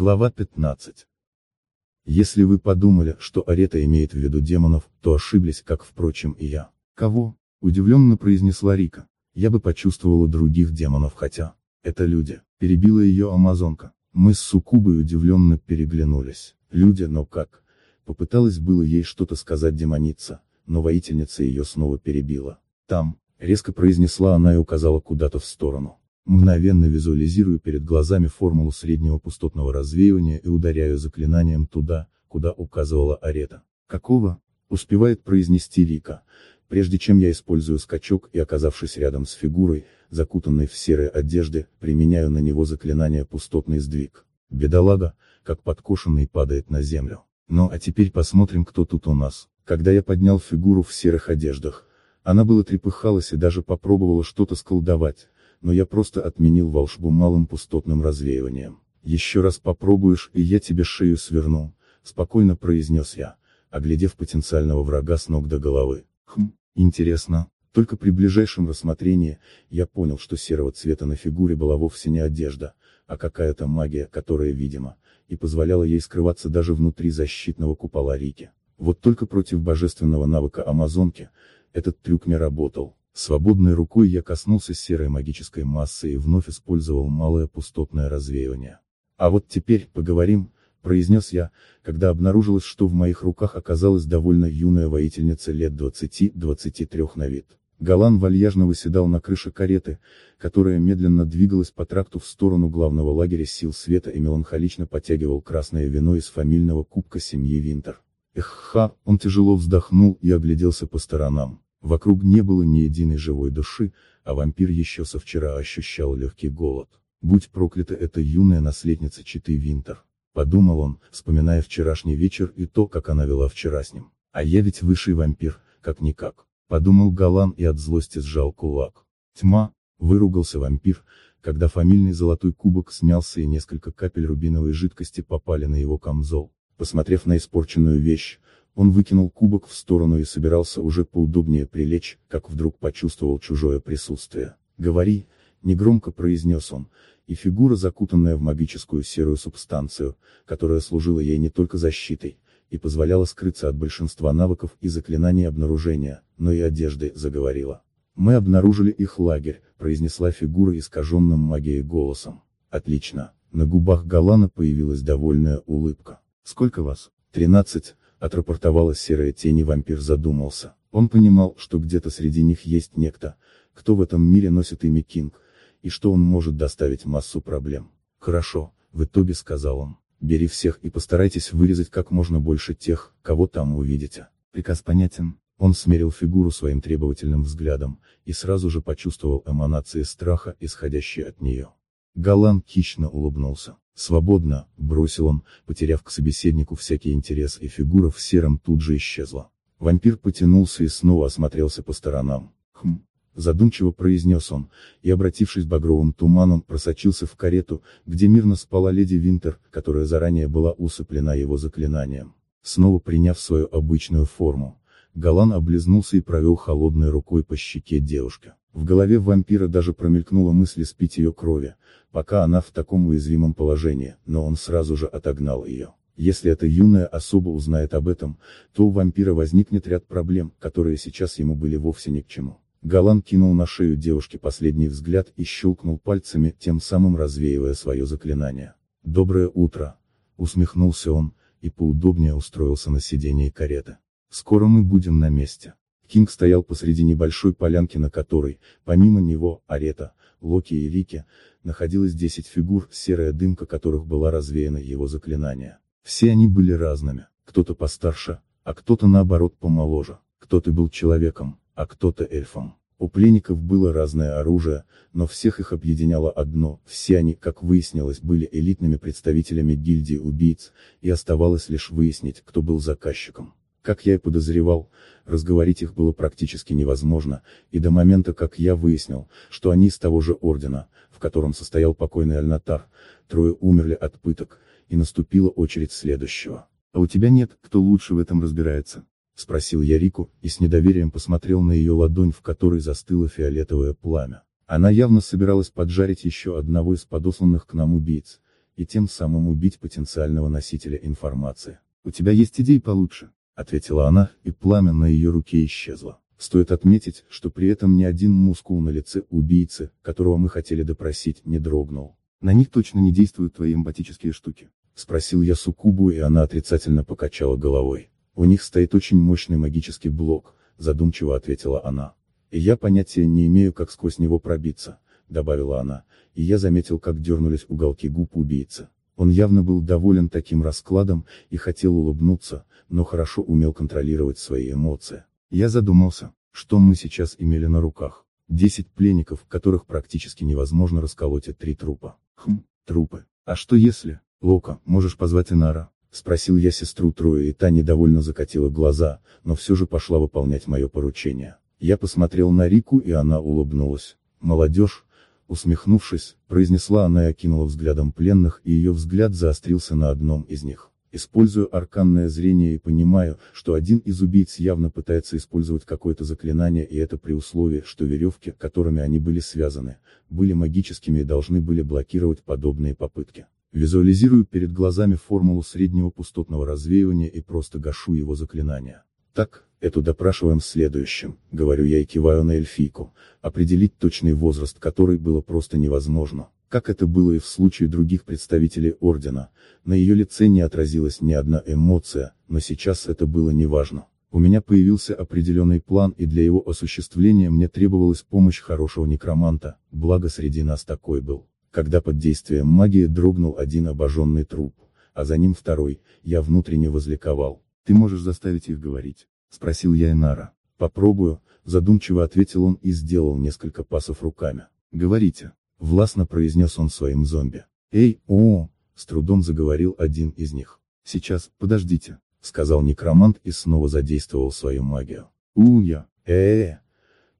Глава 15. Если вы подумали, что Арета имеет в виду демонов, то ошиблись, как, впрочем, и я. Кого? Удивленно произнесла Рика. Я бы почувствовала других демонов, хотя, это люди, перебила ее амазонка. Мы с Сукубой удивленно переглянулись. Люди, но как? Попыталась было ей что-то сказать демоница, но воительница ее снова перебила. Там, резко произнесла она и указала куда-то в сторону. Мгновенно визуализирую перед глазами формулу среднего пустотного развеивания и ударяю заклинанием туда, куда указывала Арета. Какого? Успевает произнести Рика, прежде чем я использую скачок и оказавшись рядом с фигурой, закутанной в серые одежды, применяю на него заклинание пустотный сдвиг. Бедолага, как подкошенный падает на землю. Ну а теперь посмотрим кто тут у нас. Когда я поднял фигуру в серых одеждах, она было трепыхалась и даже попробовала что-то сколдовать, но я просто отменил волшбу малым пустотным развеиванием. Еще раз попробуешь, и я тебе шею сверну, спокойно произнес я, оглядев потенциального врага с ног до головы. Хм, интересно, только при ближайшем рассмотрении, я понял, что серого цвета на фигуре была вовсе не одежда, а какая-то магия, которая, видимо, и позволяла ей скрываться даже внутри защитного купола Рики. Вот только против божественного навыка Амазонки, этот трюк не работал. Свободной рукой я коснулся серой магической массы и вновь использовал малое пустотное развеивание. А вот теперь, поговорим, произнес я, когда обнаружилось, что в моих руках оказалась довольно юная воительница лет 20-23 на вид. Галан вальяжно выседал на крыше кареты, которая медленно двигалась по тракту в сторону главного лагеря сил света и меланхолично потягивал красное вино из фамильного кубка семьи Винтер. Эх, ха, он тяжело вздохнул и огляделся по сторонам. Вокруг не было ни единой живой души, а вампир еще со вчера ощущал легкий голод. Будь проклята эта юная наследница Читы Винтер. Подумал он, вспоминая вчерашний вечер и то, как она вела вчера с ним. А я ведь высший вампир, как-никак. Подумал Галан и от злости сжал кулак. Тьма, выругался вампир, когда фамильный золотой кубок смялся и несколько капель рубиновой жидкости попали на его камзол. Посмотрев на испорченную вещь, он выкинул кубок в сторону и собирался уже поудобнее прилечь, как вдруг почувствовал чужое присутствие. «Говори», — негромко произнес он, и фигура, закутанная в магическую серую субстанцию, которая служила ей не только защитой, и позволяла скрыться от большинства навыков и заклинаний обнаружения, но и одежды, заговорила. «Мы обнаружили их лагерь», — произнесла фигура искаженным магией голосом. «Отлично». На губах Галана появилась довольная улыбка. «Сколько вас?» «Тринадцать», отрапортовала серая тень и вампир задумался. Он понимал, что где-то среди них есть некто, кто в этом мире носит имя Кинг, и что он может доставить массу проблем. Хорошо, в итоге сказал он, бери всех и постарайтесь вырезать как можно больше тех, кого там увидите. Приказ понятен. Он смерил фигуру своим требовательным взглядом, и сразу же почувствовал эманации страха, исходящие от нее. Галан хищно улыбнулся. «Свободно», — бросил он, потеряв к собеседнику всякий интерес и фигура в сером тут же исчезла. Вампир потянулся и снова осмотрелся по сторонам. «Хм», — задумчиво произнес он, и обратившись багровым туманом, просочился в карету, где мирно спала леди Винтер, которая заранее была усыплена его заклинанием. Снова приняв свою обычную форму, Галан облизнулся и провел холодной рукой по щеке девушки. В голове вампира даже промелькнула мысль спить ее крови, пока она в таком уязвимом положении, но он сразу же отогнал ее. Если эта юная особа узнает об этом, то у вампира возникнет ряд проблем, которые сейчас ему были вовсе ни к чему. Галан кинул на шею девушки последний взгляд и щелкнул пальцами, тем самым развеивая свое заклинание. «Доброе утро!» — усмехнулся он, и поудобнее устроился на сиденье кареты. «Скоро мы будем на месте». Кинг стоял посреди небольшой полянки на которой, помимо него, Арета, Локи и Рики, находилось 10 фигур, серая дымка которых была развеяна его заклинания. Все они были разными, кто-то постарше, а кто-то наоборот помоложе, кто-то был человеком, а кто-то эльфом. У пленников было разное оружие, но всех их объединяло одно, все они, как выяснилось, были элитными представителями гильдии убийц, и оставалось лишь выяснить, кто был заказчиком. Как я и подозревал, разговорить их было практически невозможно, и до момента как я выяснил, что они из того же ордена, в котором состоял покойный Альнатар, трое умерли от пыток, и наступила очередь следующего. «А у тебя нет, кто лучше в этом разбирается?» — спросил я Рику, и с недоверием посмотрел на ее ладонь, в которой застыло фиолетовое пламя. Она явно собиралась поджарить еще одного из подосланных к нам убийц, и тем самым убить потенциального носителя информации. «У тебя есть идеи получше?» — ответила она, и пламя на ее руке исчезло. Стоит отметить, что при этом ни один мускул на лице убийцы, которого мы хотели допросить, не дрогнул. «На них точно не действуют твои эмпатические штуки?» — спросил я Сукубу и она отрицательно покачала головой. «У них стоит очень мощный магический блок», — задумчиво ответила она. «И я понятия не имею, как сквозь него пробиться», — добавила она, и я заметил, как дернулись уголки губ убийцы. Он явно был доволен таким раскладом, и хотел улыбнуться, но хорошо умел контролировать свои эмоции. Я задумался, что мы сейчас имели на руках. Десять пленников, которых практически невозможно расколоть от три трупа. Хм, трупы. А что если? Лока, можешь позвать Инара? Спросил я сестру Трою и та недовольно закатила глаза, но все же пошла выполнять мое поручение. Я посмотрел на Рику и она улыбнулась. Молодежь, усмехнувшись, произнесла она и окинула взглядом пленных и ее взгляд заострился на одном из них. Использую арканное зрение и понимаю, что один из убийц явно пытается использовать какое-то заклинание и это при условии, что веревки, которыми они были связаны, были магическими и должны были блокировать подобные попытки. Визуализирую перед глазами формулу среднего пустотного развеивания и просто гашу его заклинания. Так, эту допрашиваем в следующем, говорю я и киваю на эльфийку, определить точный возраст которой было просто невозможно. Как это было и в случае других представителей Ордена, на ее лице не отразилась ни одна эмоция, но сейчас это было неважно. У меня появился определенный план и для его осуществления мне требовалась помощь хорошего некроманта, благо среди нас такой был. Когда под действием магии дрогнул один обожженный труп, а за ним второй, я внутренне возликовал. «Ты можешь заставить их говорить?» — спросил я Инара. «Попробую», — задумчиво ответил он и сделал несколько пасов руками. «Говорите». Властно произнес он своим зомби. «Эй, о, с трудом заговорил один из них. «Сейчас, подождите», — сказал некромант и снова задействовал свою магию. «У-я, э-э-э»,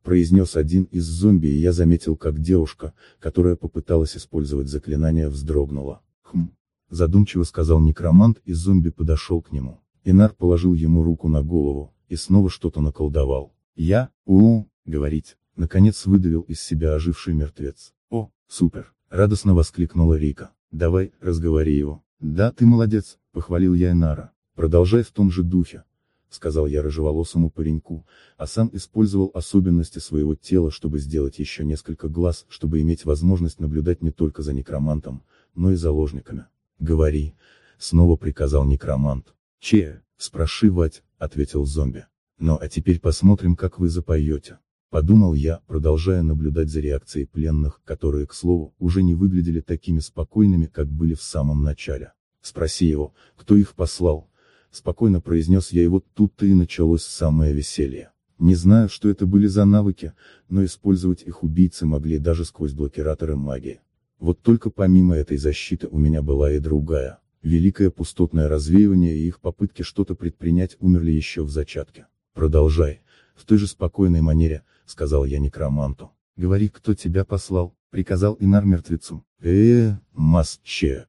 произнес один из зомби и я заметил, как девушка, которая попыталась использовать заклинание, вздрогнула. «Хм», задумчиво сказал некромант и зомби подошел к нему. Инар положил ему руку на голову, и снова что-то наколдовал. «Я, у, говорить», наконец выдавил из себя оживший мертвец. «О, супер!» — радостно воскликнула Рика. «Давай, разговори его». «Да, ты молодец», — похвалил я Инара. «Продолжай в том же духе», — сказал я рыжеволосому пареньку, а сам использовал особенности своего тела, чтобы сделать еще несколько глаз, чтобы иметь возможность наблюдать не только за некромантом, но и заложниками. «Говори», — снова приказал некромант. «Че, спрашивать», — ответил зомби. «Ну а теперь посмотрим, как вы запоете». Подумал я, продолжая наблюдать за реакцией пленных, которые, к слову, уже не выглядели такими спокойными, как были в самом начале. Спроси его, кто их послал. Спокойно произнес я и вот тут-то и началось самое веселье. Не знаю, что это были за навыки, но использовать их убийцы могли даже сквозь блокираторы магии. Вот только помимо этой защиты у меня была и другая. Великое пустотное развеивание и их попытки что-то предпринять умерли еще в зачатке. Продолжай. В той же спокойной манере, сказал я некроманту. Говори, кто тебя послал, приказал Инар мертвецу. э масче.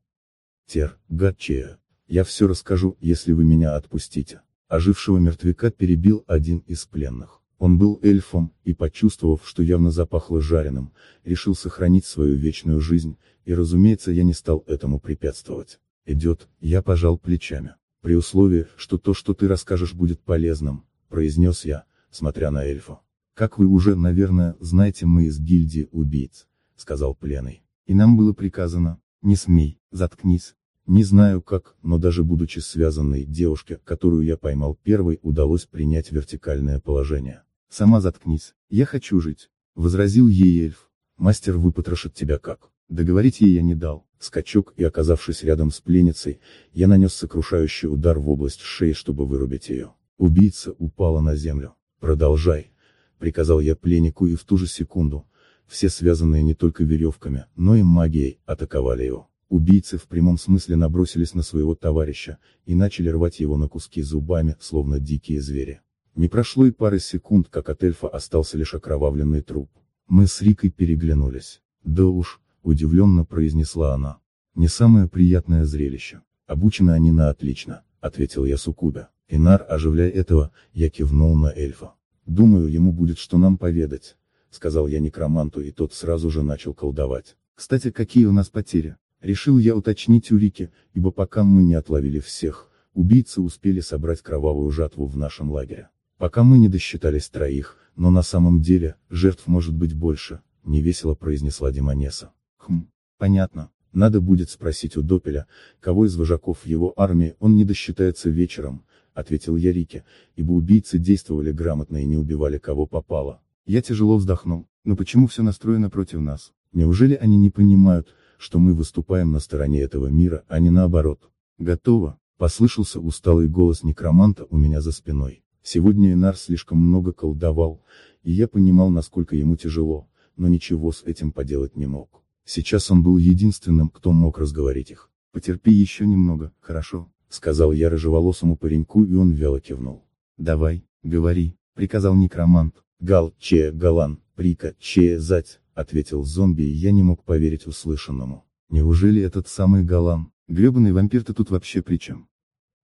Тер, гатче. Я все расскажу, если вы меня отпустите. Ожившего мертвяка перебил один из пленных. Он был эльфом, и почувствовав, что явно запахло жареным, решил сохранить свою вечную жизнь, и разумеется я не стал этому препятствовать. Идет, я пожал плечами. При условии, что то, что ты расскажешь будет полезным, произнес я, смотря на эльфа. Как вы уже, наверное, знаете, мы из гильдии убийц, сказал пленный. И нам было приказано, не смей, заткнись. Не знаю как, но даже будучи связанной девушке, которую я поймал первой, удалось принять вертикальное положение. Сама заткнись, я хочу жить, возразил ей эльф. Мастер выпотрошит тебя как. Договорить ей я не дал. Скачок и оказавшись рядом с пленницей, я нанес сокрушающий удар в область шеи, чтобы вырубить ее. Убийца упала на землю. Продолжай, приказал я пленнику и в ту же секунду, все связанные не только веревками, но и магией, атаковали его. Убийцы в прямом смысле набросились на своего товарища, и начали рвать его на куски зубами, словно дикие звери. Не прошло и пары секунд, как от эльфа остался лишь окровавленный труп. Мы с Рикой переглянулись. Да уж, удивленно произнесла она. Не самое приятное зрелище. Обучены они на отлично, ответил я Сукубе. Инар, оживляя этого, я кивнул на эльфа. Думаю, ему будет что нам поведать, сказал я некроманту и тот сразу же начал колдовать. Кстати, какие у нас потери? Решил я уточнить у Рики, ибо пока мы не отловили всех, убийцы успели собрать кровавую жатву в нашем лагере. Пока мы не досчитались троих, но на самом деле, жертв может быть больше, невесело произнесла Демонеса. Хм, понятно. Надо будет спросить у Допеля, кого из вожаков его армии он не досчитается вечером, ответил я Рике, ибо убийцы действовали грамотно и не убивали кого попало. Я тяжело вздохнул, но почему все настроено против нас? Неужели они не понимают, что мы выступаем на стороне этого мира, а не наоборот? Готово, послышался усталый голос некроманта у меня за спиной. Сегодня Инар слишком много колдовал, и я понимал, насколько ему тяжело, но ничего с этим поделать не мог. Сейчас он был единственным, кто мог разговорить их. «Потерпи еще немного, хорошо?» — сказал я рыжеволосому пареньку, и он вяло кивнул. «Давай, говори», — приказал некромант. «Гал, че, галан, прика, че, зать», — ответил зомби, и я не мог поверить услышанному. Неужели этот самый галан? Гребаный вампир-то тут вообще при чем?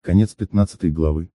Конец 15 главы.